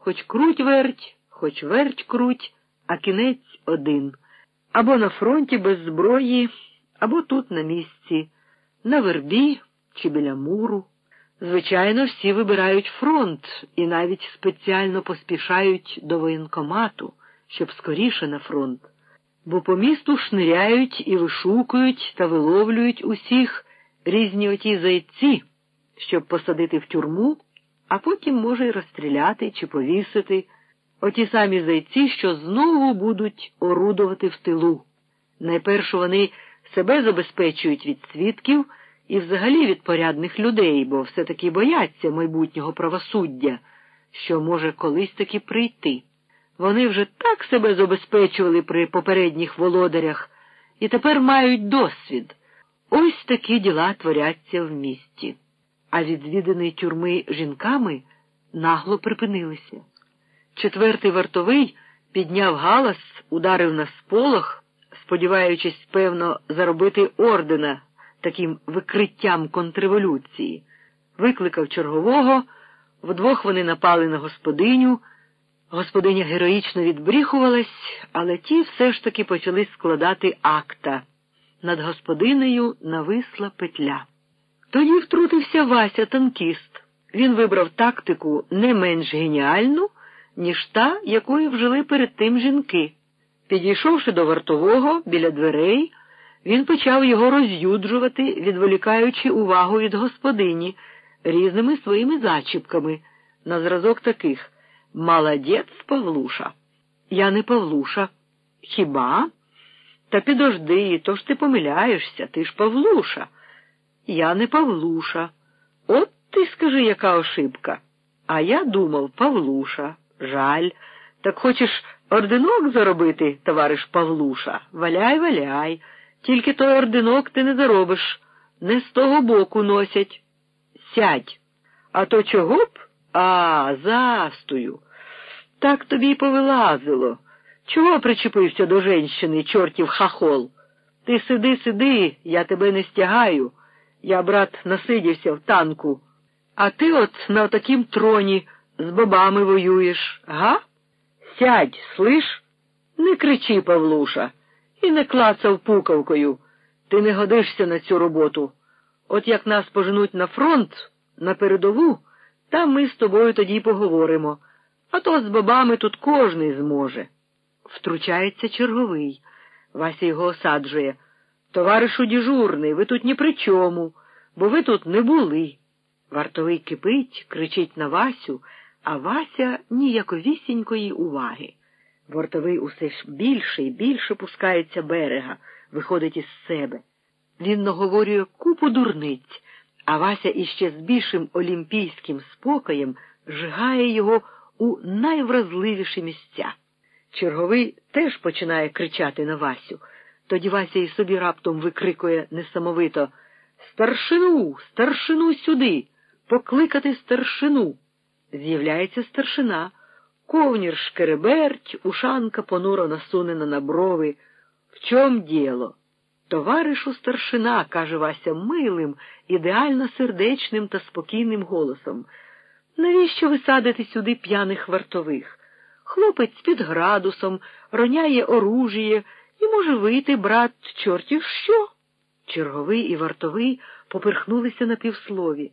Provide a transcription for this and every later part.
хоч круть верть, хоч верть круть, а кінець один. Або на фронті без зброї, або тут на місці, на вербі чи біля муру. Звичайно, всі вибирають фронт і навіть спеціально поспішають до воєнкомату, щоб скоріше на фронт, бо по місту шниряють і вишукують та виловлюють усіх різні оті зайці, щоб посадити в тюрму, а потім, може, й розстріляти чи повісити оті самі зайці, що знову будуть орудувати в тилу. Найперше вони себе забезпечують від свідків і взагалі від порядних людей, бо все-таки бояться майбутнього правосуддя, що може колись таки прийти. Вони вже так себе забезпечували при попередніх володарях і тепер мають досвід. Ось такі діла творяться в місті. А відвідані тюрми жінками нагло припинилися. Четвертий вартовий підняв галас, ударив на сполох, сподіваючись, певно, заробити ордена таким викриттям контрреволюції, викликав чергового, вдвох вони напали на господиню. Господиня героїчно відбріхувалась, але ті все ж таки почали складати акта. Над господинею нависла петля. Тоді втрутився Вася танкіст. Він вибрав тактику не менш геніальну, ніж та, якою вжили перед тим жінки. Підійшовши до вартового біля дверей, він почав його роз'юджувати, відволікаючи увагу від господині різними своїми зачіпками, на зразок таких Молодець, Павлуша. Я не Павлуша. Хіба? Та підожди, то ж ти помиляєшся, ти ж Павлуша. Я не Павлуша. От ти скажи, яка ошибка. А я думав, Павлуша. Жаль. Так хочеш орденок заробити, товариш Павлуша? Валяй, валяй. Тільки той орденок ти не заробиш. Не з того боку носять. Сядь. А то чого б? А, застою. Так тобі й повилазило. Чого причепився до женщини, чортів хахол? Ти сиди, сиди, я тебе не стягаю. Я, брат, насидівся в танку. А ти от на такім троні з бабами воюєш, га? Сядь, слиш? Не кричи, Павлуша, і не клацав пукавкою. Ти не годишся на цю роботу. От як нас поженуть на фронт, на передову, там ми з тобою тоді поговоримо. А то з бабами тут кожний зможе. Втручається черговий. Вася його осаджує. Товаришу діжурний, ви тут ні при чому, бо ви тут не були. Вартовий кипить, кричить на Васю, а Вася ніяковісінької уваги. Вартовий усе ж більше і більше пускається берега, виходить із себе. Він наговорює купу дурниць, а Вася іще з більшим олімпійським спокоєм жигає його у найвразливіші місця. Черговий теж починає кричати на Васю. Тоді Вася і собі раптом викрикує несамовито Старшину, старшину сюди, покликати старшину. З'являється старшина. Ковнір шкереберть, ушанка понуро насунена на брови. В чом діло? Товаришу старшина, каже Вася милим, ідеально сердечним та спокійним голосом. Навіщо ви садите сюди п'яних вартових? Хлопець під градусом, роняє оружіє і може вийти, брат, чортів що? Черговий і вартовий поперхнулися на півслові.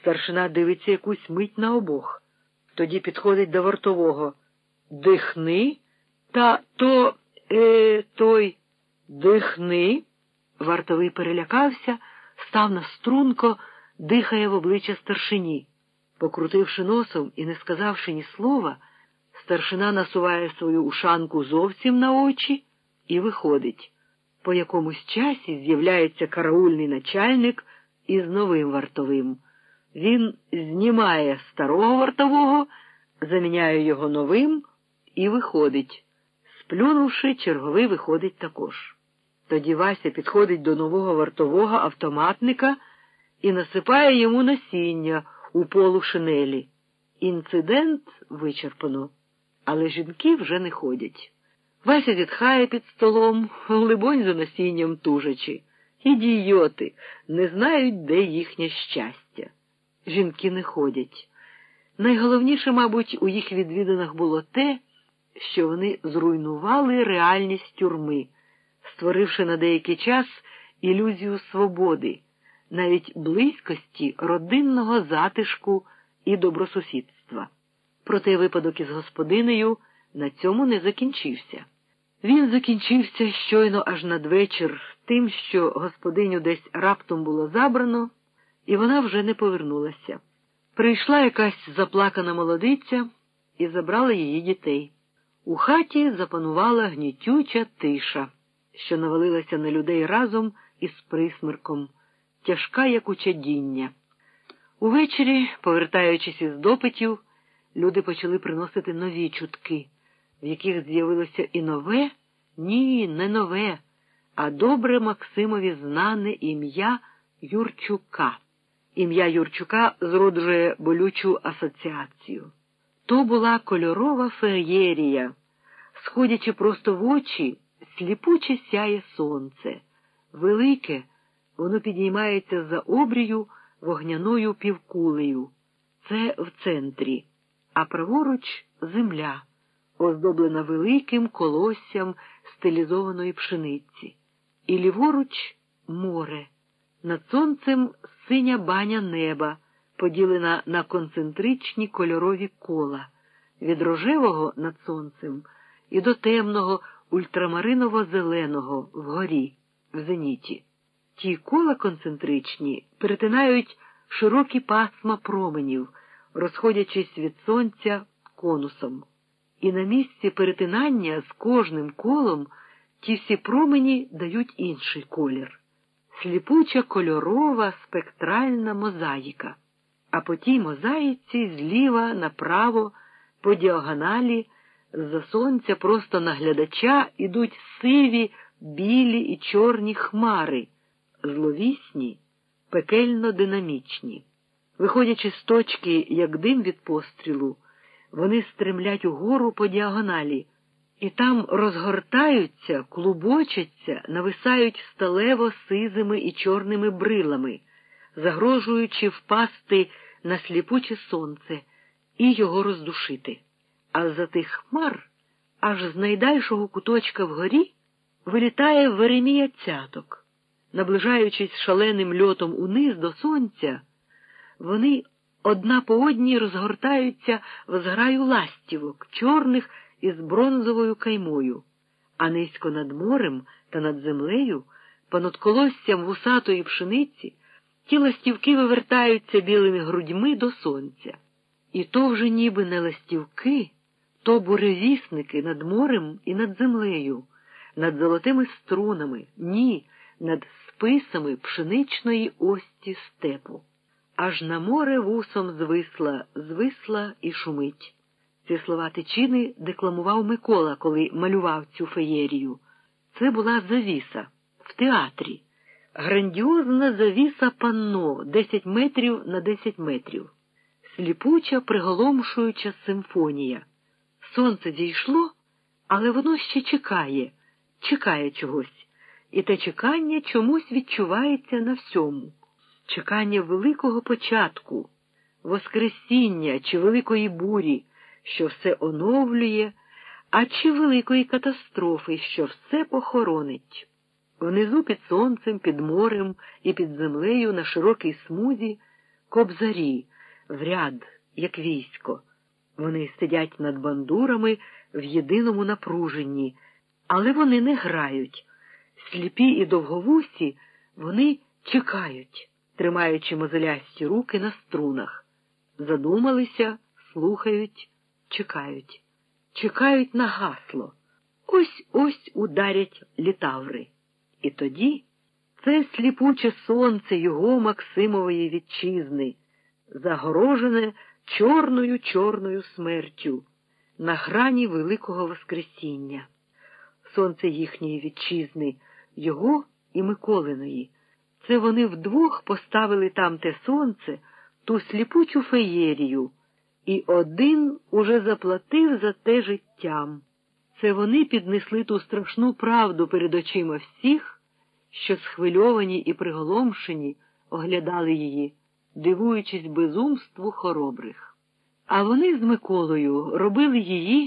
Старшина дивиться якусь мить на обох. Тоді підходить до вартового. Дихни? Та то е, той дихни. Вартовий перелякався, став на струнко, дихає в обличчя старшині. Покрутивши носом і не сказавши ні слова, старшина насуває свою ушанку зовсім на очі і виходить. По якомусь часі з'являється караульний начальник із новим вартовим. Він знімає старого вартового, заміняє його новим і виходить. Сплюнувши, черговий виходить також. Тоді Вася підходить до нового вартового автоматника і насипає йому насіння у полу шинелі. Інцидент вичерпано, але жінки вже не ходять. Вася зітхає під столом, либонь за насінням тужачи. Ідіоти не знають, де їхнє щастя. Жінки не ходять. Найголовніше, мабуть, у їх відвідинах було те, що вони зруйнували реальність тюрми, створивши на деякий час ілюзію свободи, навіть близькості родинного затишку і добросусідства. Проте випадок із господинею на цьому не закінчився. Він закінчився щойно аж надвечір тим, що господиню десь раптом було забрано, і вона вже не повернулася. Прийшла якась заплакана молодиця і забрала її дітей. У хаті запанувала гнітюча тиша, що навалилася на людей разом із присмерком, тяжка, як у чадіння. Увечері, повертаючись із допитів, люди почали приносити нові чутки, в яких з'явилося і нове, ні, не нове, а добре Максимові знане ім'я Юрчука. Ім'я Юрчука зроджує болючу асоціацію. То була кольорова феєрія, сходячи просто в очі, сліпуче сяє сонце. Велике, воно підіймається за обрію вогняною півкулею. Це в центрі, а праворуч земля, оздоблена великим колоссям стилізованої пшениці, і ліворуч море. Над сонцем синя баня неба, поділена на концентричні кольорові кола, від рожевого над сонцем і до темного ультрамариново-зеленого вгорі, в зеніті. Ті кола концентричні перетинають широкі пасма променів, розходячись від сонця конусом. І на місці перетинання з кожним колом ті всі промені дають інший колір сліпуча кольорова спектральна мозаїка, а по тій мозаїці зліва направо, по діагоналі, з-за сонця просто на глядача ідуть сиві, білі і чорні хмари, зловісні, пекельно динамічні. Виходячи з точки, як дим від пострілу, вони стремлять угору по діагоналі і там розгортаються, клубочаться, нависають сталево сизими і чорними брилами, загрожуючи впасти на сліпуче сонце і його роздушити. А за тих хмар, аж з найдальшого куточка вгорі, вилітає Веремія цяток. Наближаючись шаленим льотом униз до сонця, вони одна по одній розгортаються в зграю ластівок, чорних із бронзовою каймою, а низько над морем та над землею, понад колоссям вусатої пшениці, ті ластівки вивертаються білими грудьми до сонця. І то вже ніби не ластівки, то буревісники над морем і над землею, над золотими струнами, ні, над списами пшеничної ості степу. Аж на море вусом звисла, звисла і шумить. Ці слова тичини декламував Микола, коли малював цю феєрію. Це була завіса в театрі. Грандіозна завіса панно 10 метрів на 10 метрів, сліпуча, приголомшуюча симфонія. Сонце зійшло, але воно ще чекає, чекає чогось, і те чекання чомусь відчувається на всьому. Чекання великого початку, воскресіння чи великої бурі що все оновлює, а чи великої катастрофи, що все похоронить. Внизу під сонцем, під морем і під землею на широкій смузі кобзарі, в ряд, як військо. Вони сидять над бандурами в єдиному напруженні, але вони не грають. Сліпі і довговусі вони чекають, тримаючи мозолясті руки на струнах, задумалися, слухають чекають, чекають на гасло. Ось ось ударять літаври. І тоді це сліпуче сонце його Максимової вітчизни, загорожене чорною чорною смертю на грані Великого Воскресіння. Сонце їхньої вітчизни, його і Миколиної. Це вони вдвох поставили там те сонце, ту сліпучу феєрію і один уже заплатив за те життям. Це вони піднесли ту страшну правду перед очима всіх, що схвильовані і приголомшені оглядали її, дивуючись безумству хоробрих. А вони з Миколою робили її